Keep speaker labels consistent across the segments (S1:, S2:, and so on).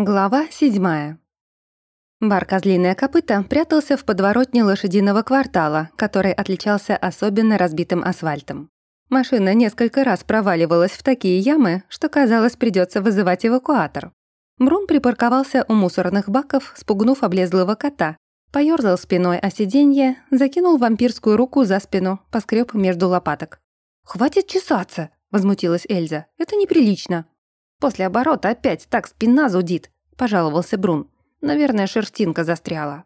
S1: Глава седьмая. Бар «Козлиное копыто» прятался в подворотне лошадиного квартала, который отличался особенно разбитым асфальтом. Машина несколько раз проваливалась в такие ямы, что, казалось, придется вызывать эвакуатор. Брун припарковался у мусорных баков, спугнув облезлого кота, поёрзал спиной о сиденье, закинул вампирскую руку за спину, поскреб между лопаток. «Хватит чесаться!» — возмутилась Эльза. «Это неприлично!» «После оборота опять так спина зудит», — пожаловался Брун. «Наверное, шерстинка застряла».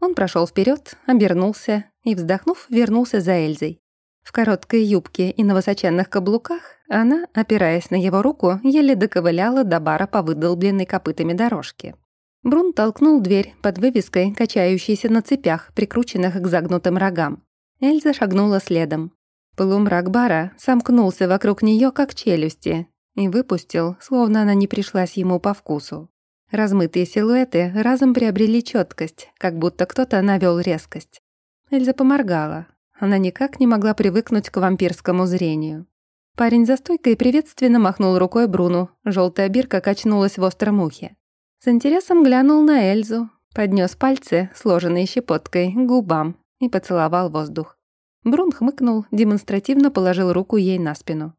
S1: Он прошел вперед, обернулся и, вздохнув, вернулся за Эльзой. В короткой юбке и на высоченных каблуках она, опираясь на его руку, еле доковыляла до бара по выдолбленной копытами дорожке. Брун толкнул дверь под вывеской, качающейся на цепях, прикрученных к загнутым рогам. Эльза шагнула следом. Полумрак бара сомкнулся вокруг нее, как челюсти, и выпустил, словно она не пришлась ему по вкусу. Размытые силуэты разом приобрели четкость, как будто кто-то навел резкость. Эльза поморгала. Она никак не могла привыкнуть к вампирскому зрению. Парень за стойкой приветственно махнул рукой Бруну. Желтая бирка качнулась в остром ухе. С интересом глянул на Эльзу, поднес пальцы, сложенные щепоткой, к губам и поцеловал воздух. Брун хмыкнул, демонстративно положил руку ей на спину.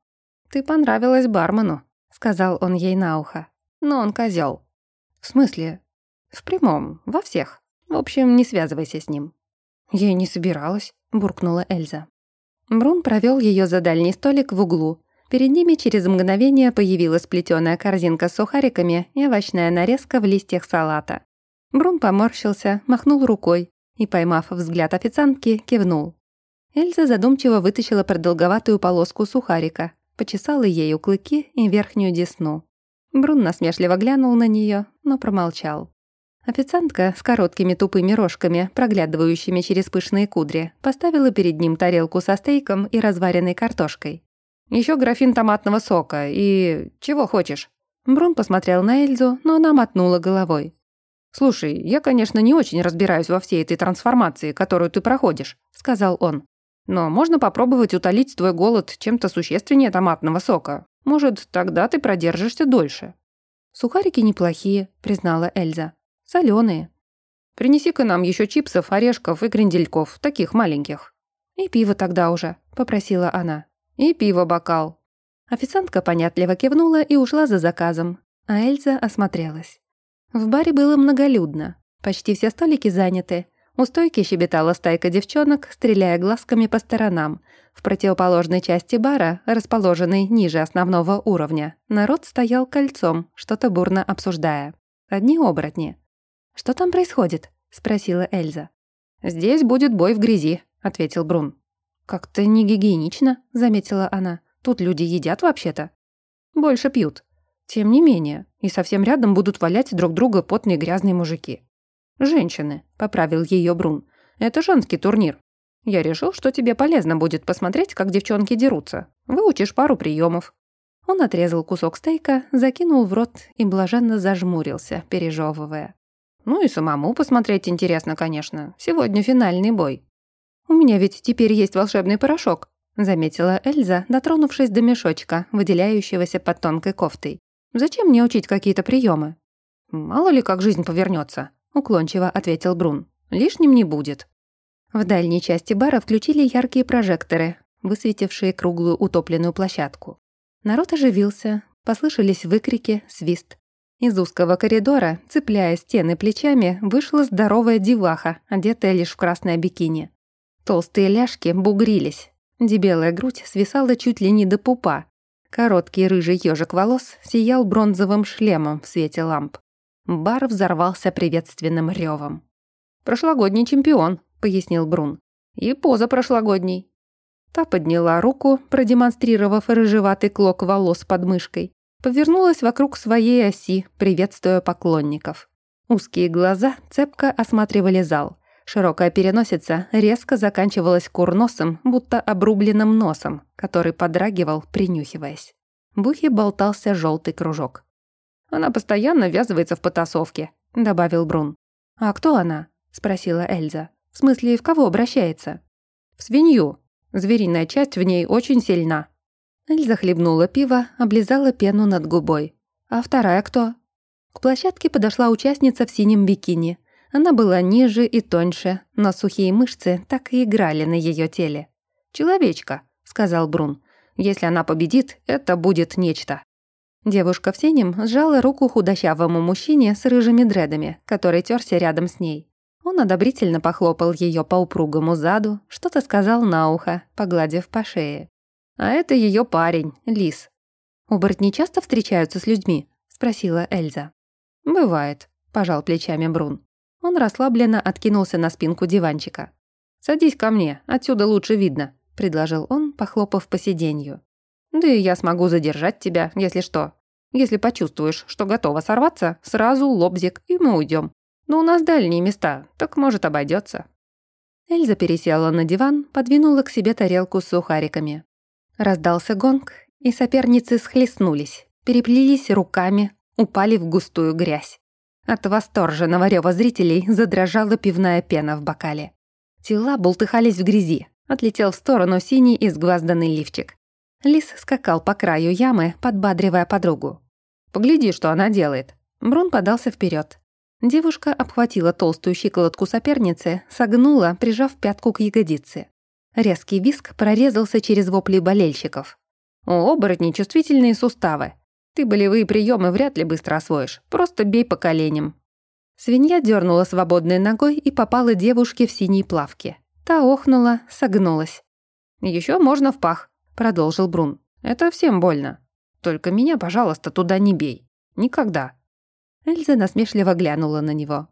S1: «Ты понравилась бармену», — сказал он ей на ухо. «Но он козел. «В смысле?» «В прямом, во всех. В общем, не связывайся с ним». «Я и не собиралась», — буркнула Эльза. Брун провел ее за дальний столик в углу. Перед ними через мгновение появилась плетеная корзинка с сухариками и овощная нарезка в листьях салата. Брун поморщился, махнул рукой и, поймав взгляд официантки, кивнул. Эльза задумчиво вытащила продолговатую полоску сухарика, почесала ею клыки и верхнюю десну. Брун насмешливо глянул на нее, но промолчал. Официантка с короткими тупыми рожками, проглядывающими через пышные кудри, поставила перед ним тарелку со стейком и разваренной картошкой. Еще графин томатного сока и... чего хочешь?» Брун посмотрел на Эльзу, но она мотнула головой. «Слушай, я, конечно, не очень разбираюсь во всей этой трансформации, которую ты проходишь», — сказал он. Но можно попробовать утолить твой голод чем-то существеннее томатного сока. Может, тогда ты продержишься дольше». «Сухарики неплохие», — признала Эльза. Соленые. Принеси-ка нам еще чипсов, орешков и крендельков, таких маленьких». «И пиво тогда уже», — попросила она. «И пиво бокал». Официантка понятливо кивнула и ушла за заказом, а Эльза осмотрелась. В баре было многолюдно. Почти все столики заняты, у стойки щебетала стайка девчонок, стреляя глазками по сторонам. В противоположной части бара, расположенной ниже основного уровня, народ стоял кольцом, что-то бурно обсуждая. Одни оборотни. «Что там происходит?» — спросила Эльза. «Здесь будет бой в грязи», — ответил Брун. «Как-то не гигиенично», — заметила она. «Тут люди едят вообще-то». «Больше пьют. Тем не менее, и совсем рядом будут валять друг друга потные грязные мужики. «Женщины», — поправил ее Брун. «Это женский турнир. Я решил, что тебе полезно будет посмотреть, как девчонки дерутся. Выучишь пару приемов. Он отрезал кусок стейка, закинул в рот и блаженно зажмурился, пережевывая. «Ну и самому посмотреть интересно, конечно. Сегодня финальный бой». «У меня ведь теперь есть волшебный порошок», — заметила Эльза, дотронувшись до мешочка, выделяющегося под тонкой кофтой. «Зачем мне учить какие-то приемы? «Мало ли, как жизнь повернется, уклончиво ответил Брун. «Лишним не будет». В дальней части бара включили яркие прожекторы, высветившие круглую утопленную площадку. Народ оживился, послышались выкрики, свист. Из узкого коридора, цепляя стены плечами, вышла здоровая деваха, одетая лишь в красное бикини. Толстые ляжки бугрились. Дебелая грудь свисала чуть ли не до пупа. Короткий рыжий ежик волос сиял бронзовым шлемом в свете ламп. Бар взорвался приветственным ревом. «Прошлогодний чемпион», — пояснил Брун. «И поза прошлогодней». Та подняла руку, продемонстрировав рыжеватый клок волос под мышкой, повернулась вокруг своей оси, приветствуя поклонников. Узкие глаза цепко осматривали зал. Широкая переносица резко заканчивалась курносом, будто обрубленным носом, который подрагивал, принюхиваясь. В ухе болтался желтый кружок. Она постоянно ввязывается в потасовки», — добавил Брун. «А кто она?» — спросила Эльза. «В смысле, в кого обращается?» «В свинью. Звериная часть в ней очень сильна». Эльза хлебнула пиво, облизала пену над губой. «А вторая кто?» К площадке подошла участница в синем бикини. Она была ниже и тоньше, но сухие мышцы так и играли на ее теле. «Человечка», — сказал Брун. «Если она победит, это будет нечто». Девушка в синем сжала руку худощавому мужчине с рыжими дредами, который терся рядом с ней. Он одобрительно похлопал ее по упругому заду, что-то сказал на ухо, погладив по шее. «А это ее парень, Лис». «Оборотни часто встречаются с людьми?» — спросила Эльза. «Бывает», — пожал плечами Брун. Он расслабленно откинулся на спинку диванчика. «Садись ко мне, отсюда лучше видно», — предложил он, похлопав по сиденью. «Да и я смогу задержать тебя, если что. Если почувствуешь, что готова сорваться, сразу лобзик, и мы уйдем. Но у нас дальние места, так может обойдется. Эльза пересела на диван, подвинула к себе тарелку с сухариками. Раздался гонг, и соперницы схлестнулись, переплелись руками, упали в густую грязь. От восторженного рёва зрителей задрожала пивная пена в бокале. Тела бултыхались в грязи, отлетел в сторону синий изгвазданный лифчик. Лис скакал по краю ямы, подбадривая подругу. «Погляди, что она делает». Брун подался вперед. Девушка обхватила толстую щиколотку соперницы, согнула, прижав пятку к ягодице. Резкий виск прорезался через вопли болельщиков. «У оборотней чувствительные суставы. Ты болевые приемы вряд ли быстро освоишь, просто бей по коленям». Свинья дернула свободной ногой и попала девушке в синей плавке. Та охнула, согнулась. Еще можно в пах», — продолжил Брун. «Это всем больно. Только меня, пожалуйста, туда не бей. Никогда». Эльза насмешливо глянула на него.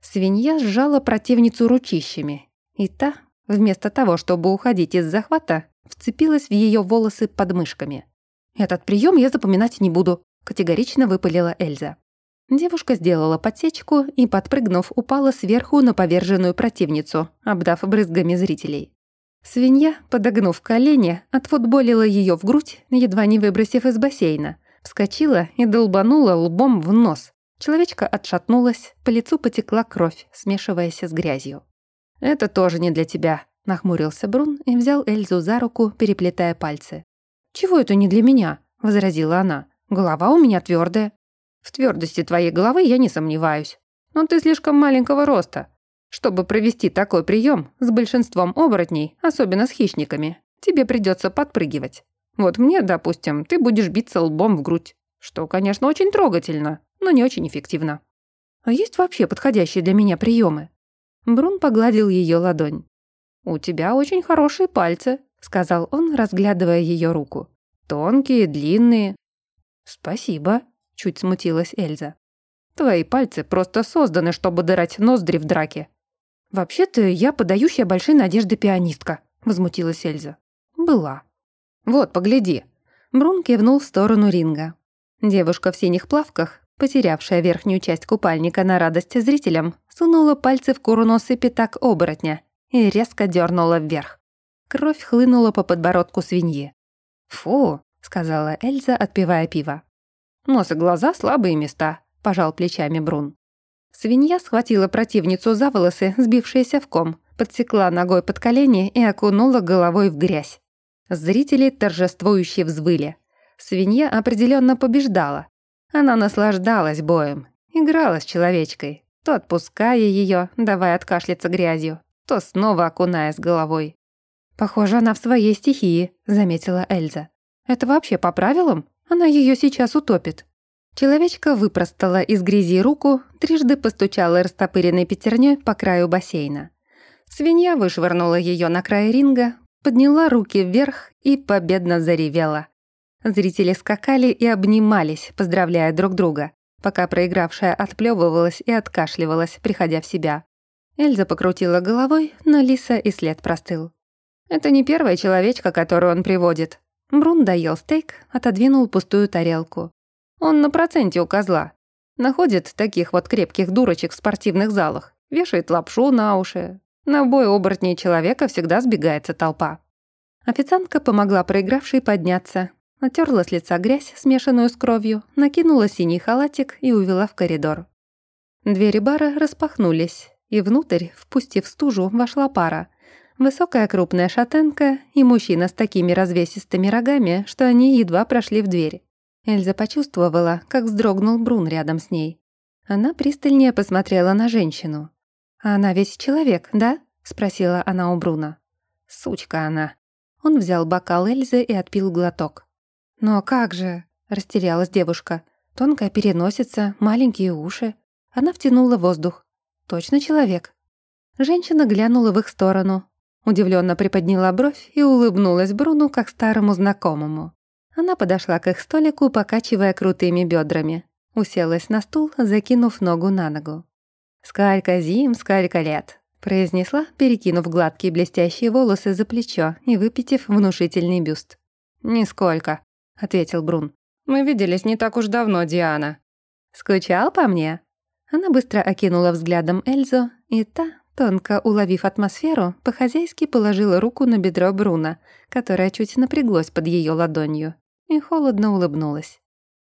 S1: Свинья сжала противницу ручищами, и та, вместо того, чтобы уходить из захвата, вцепилась в ее волосы под мышками. «Этот прием я запоминать не буду», — категорично выпалила Эльза. Девушка сделала подсечку и, подпрыгнув, упала сверху на поверженную противницу, обдав брызгами зрителей. Свинья, подогнув колени, отфутболила ее в грудь, едва не выбросив из бассейна, вскочила и долбанула лбом в нос. Человечка отшатнулась, по лицу потекла кровь, смешиваясь с грязью. «Это тоже не для тебя», — нахмурился Брун и взял Эльзу за руку, переплетая пальцы. «Чего это не для меня?» — возразила она. «Голова у меня твердая. В твердости твоей головы я не сомневаюсь. Но ты слишком маленького роста. Чтобы провести такой прием с большинством оборотней, особенно с хищниками, тебе придется подпрыгивать. Вот мне, допустим, ты будешь биться лбом в грудь. Что, конечно, очень трогательно, но не очень эффективно. А есть вообще подходящие для меня приемы? Брун погладил ее ладонь. «У тебя очень хорошие пальцы», — сказал он, разглядывая ее руку. «Тонкие, длинные». «Спасибо», — чуть смутилась Эльза. «Твои пальцы просто созданы, чтобы дырать ноздри в драке». «Вообще-то я подающая большие надежды пианистка», — возмутилась Эльза. «Была». «Вот, погляди». Брун кивнул в сторону ринга. Девушка в синих плавках, потерявшая верхнюю часть купальника на радость зрителям, сунула пальцы в курносый пятак оборотня и резко дернула вверх. Кровь хлынула по подбородку свиньи. «Фу», — сказала Эльза, отпивая пиво. «Нос и глаза — слабые места», — пожал плечами Брун. Свинья схватила противницу за волосы, сбившиеся в ком, подсекла ногой под колени и окунула головой в грязь. Зрители торжествующе взвыли. Свинья определенно побеждала. Она наслаждалась боем, играла с человечкой, то отпуская ее, давая откашляться грязью, то снова окуная с головой. «Похоже, она в своей стихии», — заметила Эльза. «Это вообще по правилам? Она ее сейчас утопит». Человечка выпростала из грязи руку, трижды постучала растопыренной пятерней по краю бассейна. Свинья вышвырнула ее на край ринга, подняла руки вверх и победно заревела. Зрители скакали и обнимались, поздравляя друг друга, пока проигравшая отплёвывалась и откашливалась, приходя в себя. Эльза покрутила головой, но Лиса и след простыл. Это не первая человечка, которую он приводит. Брун доел стейк, отодвинул пустую тарелку. Он на проценте у козла. Находит таких вот крепких дурочек в спортивных залах, вешает лапшу на уши. На бой оборотней человека всегда сбегается толпа. Официантка помогла проигравшей подняться, Натерла с лица грязь, смешанную с кровью, накинула синий халатик и увела в коридор. Двери бара распахнулись, и внутрь, впустив стужу, вошла пара. Высокая крупная шатенка и мужчина с такими развесистыми рогами, что они едва прошли в дверь. Эльза почувствовала, как вздрогнул Брун рядом с ней. Она пристальнее посмотрела на женщину. «Она ведь человек, да?» — спросила она у Бруна. «Сучка она». Он взял бокал Эльзы и отпил глоток. «Но как же?» — растерялась девушка. «Тонкая переносица, маленькие уши». Она втянула воздух. «Точно человек?» Женщина глянула в их сторону, удивленно приподняла бровь и улыбнулась Бруну как старому знакомому. Она подошла к их столику, покачивая крутыми бедрами. Уселась на стул, закинув ногу на ногу. «Сколько зим, сколько лет», — произнесла, перекинув гладкие блестящие волосы за плечо и выпитив внушительный бюст. «Нисколько», — ответил Брун. «Мы виделись не так уж давно, Диана». «Скучал по мне?» Она быстро окинула взглядом Эльзу, и та, тонко уловив атмосферу, по-хозяйски положила руку на бедро Бруна, которая чуть напряглась под ее ладонью, и холодно улыбнулась.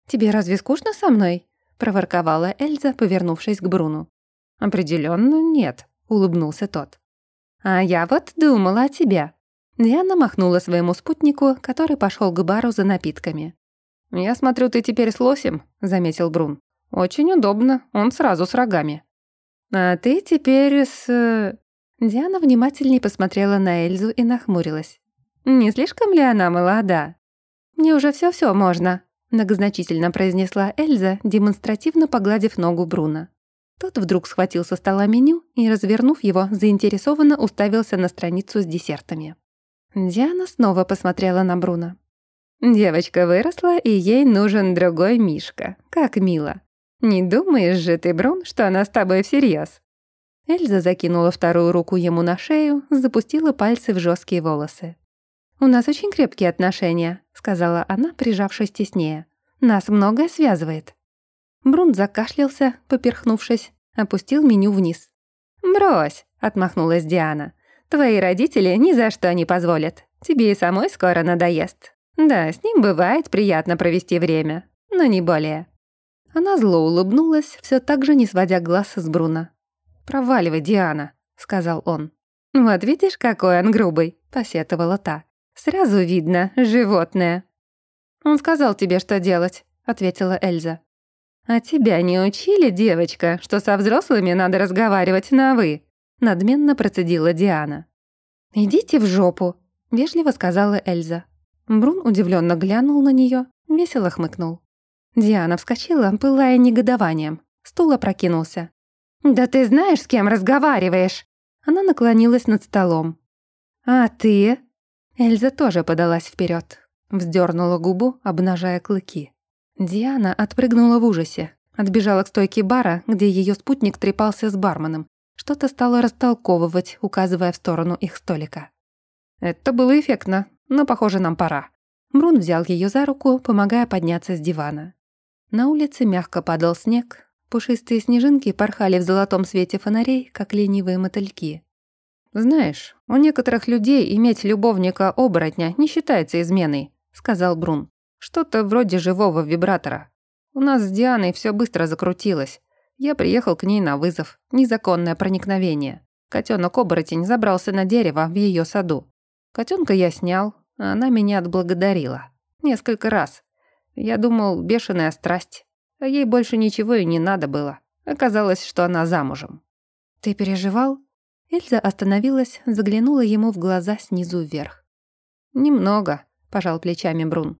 S1: «Тебе разве скучно со мной?» — проворковала Эльза, повернувшись к Бруну. Определенно нет», — улыбнулся тот. «А я вот думала о тебе». Диана махнула своему спутнику, который пошел к бару за напитками. «Я смотрю, ты теперь с лосем», — заметил Брун. «Очень удобно, он сразу с рогами». «А ты теперь с...» Диана внимательней посмотрела на Эльзу и нахмурилась. «Не слишком ли она молода?» «Мне уже все-все можно», — многозначительно произнесла Эльза, демонстративно погладив ногу Бруна. Тот вдруг схватил со стола меню и, развернув его, заинтересованно уставился на страницу с десертами. Диана снова посмотрела на Бруно. «Девочка выросла, и ей нужен другой Мишка. Как мило. Не думаешь же ты, Брун, что она с тобой всерьез?» Эльза закинула вторую руку ему на шею, запустила пальцы в жесткие волосы. «У нас очень крепкие отношения», — сказала она, прижавшись теснее. «Нас многое связывает». Брун закашлялся, поперхнувшись, опустил меню вниз. «Брось», — отмахнулась Диана. «Твои родители ни за что не позволят. Тебе и самой скоро надоест. Да, с ним бывает приятно провести время, но не более». Она зло улыбнулась, все так же не сводя глаз с Бруна. «Проваливай, Диана», — сказал он. «Вот видишь, какой он грубый», — посетовала та. «Сразу видно, животное». «Он сказал тебе, что делать», — ответила Эльза. «А тебя не учили, девочка, что со взрослыми надо разговаривать на «вы»?» Надменно процедила Диана. «Идите в жопу», — вежливо сказала Эльза. Брун удивленно глянул на нее, весело хмыкнул. Диана вскочила, пылая негодованием. Стул опрокинулся. «Да ты знаешь, с кем разговариваешь?» Она наклонилась над столом. «А ты?» Эльза тоже подалась вперед, вздернула губу, обнажая клыки. Диана отпрыгнула в ужасе, отбежала к стойке бара, где ее спутник трепался с барменом. Что-то стало растолковывать, указывая в сторону их столика. «Это было эффектно, но, похоже, нам пора». Мрун взял ее за руку, помогая подняться с дивана. На улице мягко падал снег, пушистые снежинки порхали в золотом свете фонарей, как ленивые мотыльки. «Знаешь, у некоторых людей иметь любовника-оборотня не считается изменой», — сказал Брун. Что-то вроде живого вибратора. У нас с Дианой все быстро закрутилось. Я приехал к ней на вызов. Незаконное проникновение. Котенок-оборотень забрался на дерево в ее саду. Котенка я снял, а она меня отблагодарила. Несколько раз. Я думал, бешеная страсть. А ей больше ничего и не надо было. Оказалось, что она замужем. «Ты переживал?» Эльза остановилась, заглянула ему в глаза снизу вверх. «Немного», — пожал плечами Брун.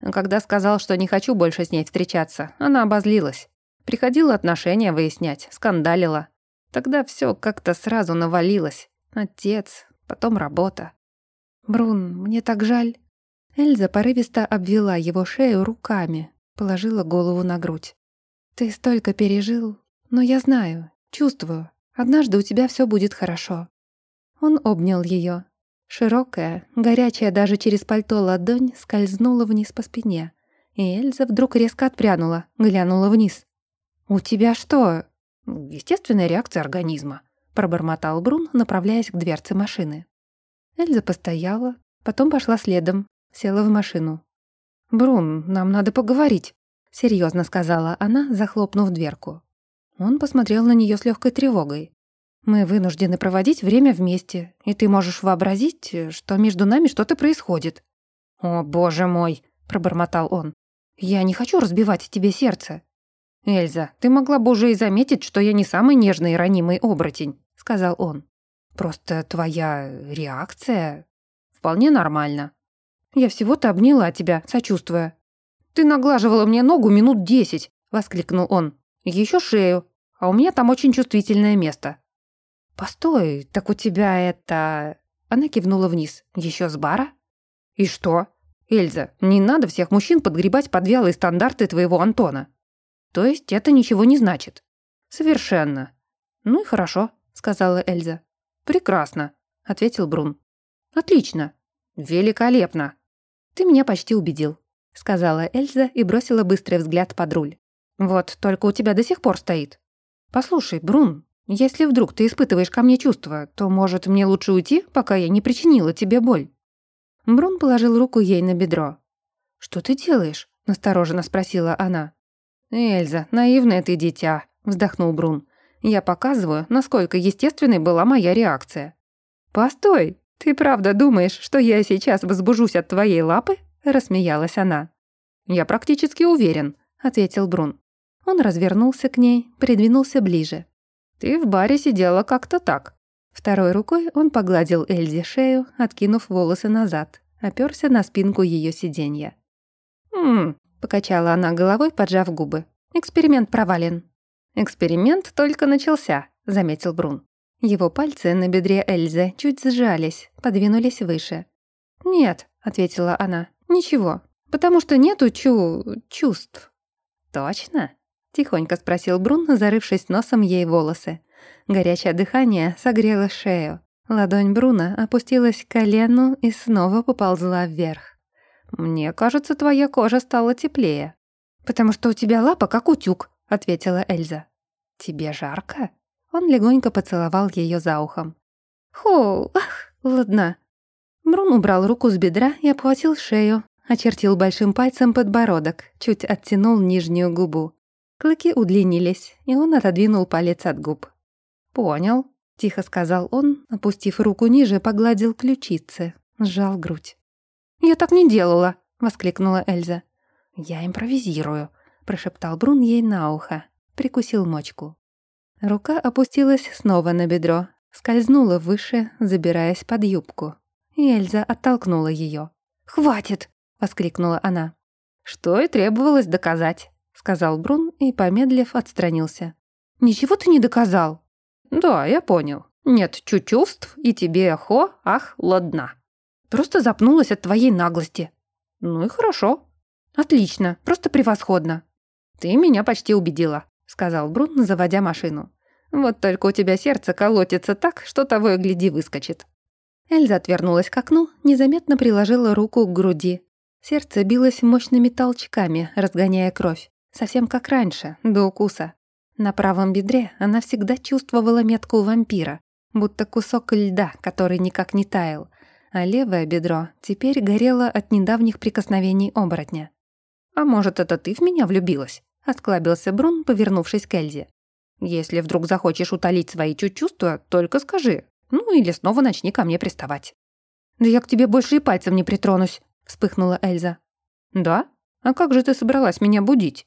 S1: Когда сказал, что не хочу больше с ней встречаться, она обозлилась. Приходила отношения выяснять, скандалила. Тогда все как-то сразу навалилось. Отец, потом работа. «Брун, мне так жаль». Эльза порывисто обвела его шею руками, положила голову на грудь. «Ты столько пережил, но я знаю, чувствую. Однажды у тебя все будет хорошо». Он обнял ее, Широкая, горячая даже через пальто ладонь скользнула вниз по спине, и Эльза вдруг резко отпрянула, глянула вниз. «У тебя что?» «Естественная реакция организма», — пробормотал Брун, направляясь к дверце машины. Эльза постояла, потом пошла следом, села в машину. «Брун, нам надо поговорить», — серьезно сказала она, захлопнув дверку. Он посмотрел на нее с легкой тревогой. Мы вынуждены проводить время вместе, и ты можешь вообразить, что между нами что-то происходит». «О, боже мой!» — пробормотал он.
S2: Я не хочу разбивать тебе сердце». «Эльза, ты могла бы уже и заметить, что я не самый нежный и ранимый оборотень», — сказал он. «Просто твоя реакция вполне нормальна. Я всего-то обняла тебя, сочувствуя. Ты наглаживала мне ногу минут десять», — воскликнул он. Еще шею, а у меня там очень чувствительное место». «Постой, так у тебя это...» Она кивнула вниз. Еще с бара?» «И что?» «Эльза, не надо всех мужчин подгребать под вялые стандарты твоего Антона. То есть это ничего не значит?» «Совершенно». «Ну и хорошо», — сказала Эльза. «Прекрасно», — ответил Брун. «Отлично. Великолепно. Ты меня почти убедил», — сказала Эльза и бросила быстрый взгляд под руль. «Вот, только у тебя до сих пор стоит. Послушай, Брун, если вдруг ты испытываешь ко мне чувства, то, может, мне лучше уйти, пока я не причинила тебе боль?» Брун положил руку ей на бедро. «Что ты делаешь?» – настороженно спросила она. «Эльза, наивное ты дитя», – вздохнул Брун. «Я показываю, насколько естественной была моя реакция». «Постой, ты правда думаешь, что я сейчас возбужусь от твоей лапы?» – рассмеялась она. «Я практически уверен», – ответил Брун. Он развернулся к ней, придвинулся ближе. «Ты в баре сидела как-то так». Второй рукой он погладил Эльзе шею, откинув волосы назад, оперся на спинку ее сиденья. «Хм», — покачала она головой, поджав губы. «Эксперимент провален». «Эксперимент только начался», — заметил Брун. Его пальцы на бедре Эльзы чуть сжались, подвинулись выше. «Нет», — ответила она, — «ничего, потому что нету чу... чувств». «Точно?» Тихонько спросил Брун, зарывшись носом ей волосы. Горячее дыхание согрело шею. Ладонь Бруна опустилась к колену и снова поползла вверх. «Мне кажется, твоя кожа стала теплее». «Потому что у тебя лапа как утюг», — ответила Эльза. «Тебе жарко?» Он легонько поцеловал ее за ухом. «Хо, ах, ладно». Брун убрал руку с бедра и обхватил шею, очертил большим пальцем подбородок, чуть оттянул нижнюю губу. Клыки удлинились, и он отодвинул палец от губ. «Понял», — тихо сказал он, опустив руку ниже, погладил ключицы, сжал грудь. «Я так не делала», — воскликнула Эльза. «Я импровизирую», — прошептал Брун ей на ухо, прикусил мочку. Рука опустилась снова на бедро, скользнула выше, забираясь под юбку. И Эльза оттолкнула ее. «Хватит!» — воскликнула она. Что и требовалось доказать сказал Брун и, помедлив, отстранился. «Ничего ты не доказал?» «Да, я понял. Нет чувств, и тебе хо, ах, ладна. Просто запнулась от твоей наглости». «Ну и хорошо». «Отлично, просто превосходно». «Ты меня почти убедила», — сказал Брун, заводя машину. «Вот только у тебя сердце колотится так, что того и гляди выскочит». Эльза отвернулась к окну, незаметно приложила руку к груди. Сердце билось мощными толчками, разгоняя кровь. Совсем как раньше, до укуса. На правом бедре она всегда чувствовала метку вампира, будто кусок льда, который никак не таял, а левое бедро теперь горело от недавних прикосновений оборотня. «А может, это ты в меня влюбилась?» — осклабился Брун, повернувшись к Эльзе. «Если вдруг захочешь утолить свои чувства, только скажи. Ну или снова начни ко мне приставать». «Да я к тебе больше и пальцем не притронусь», — вспыхнула Эльза. «Да? А как же ты собралась меня будить?»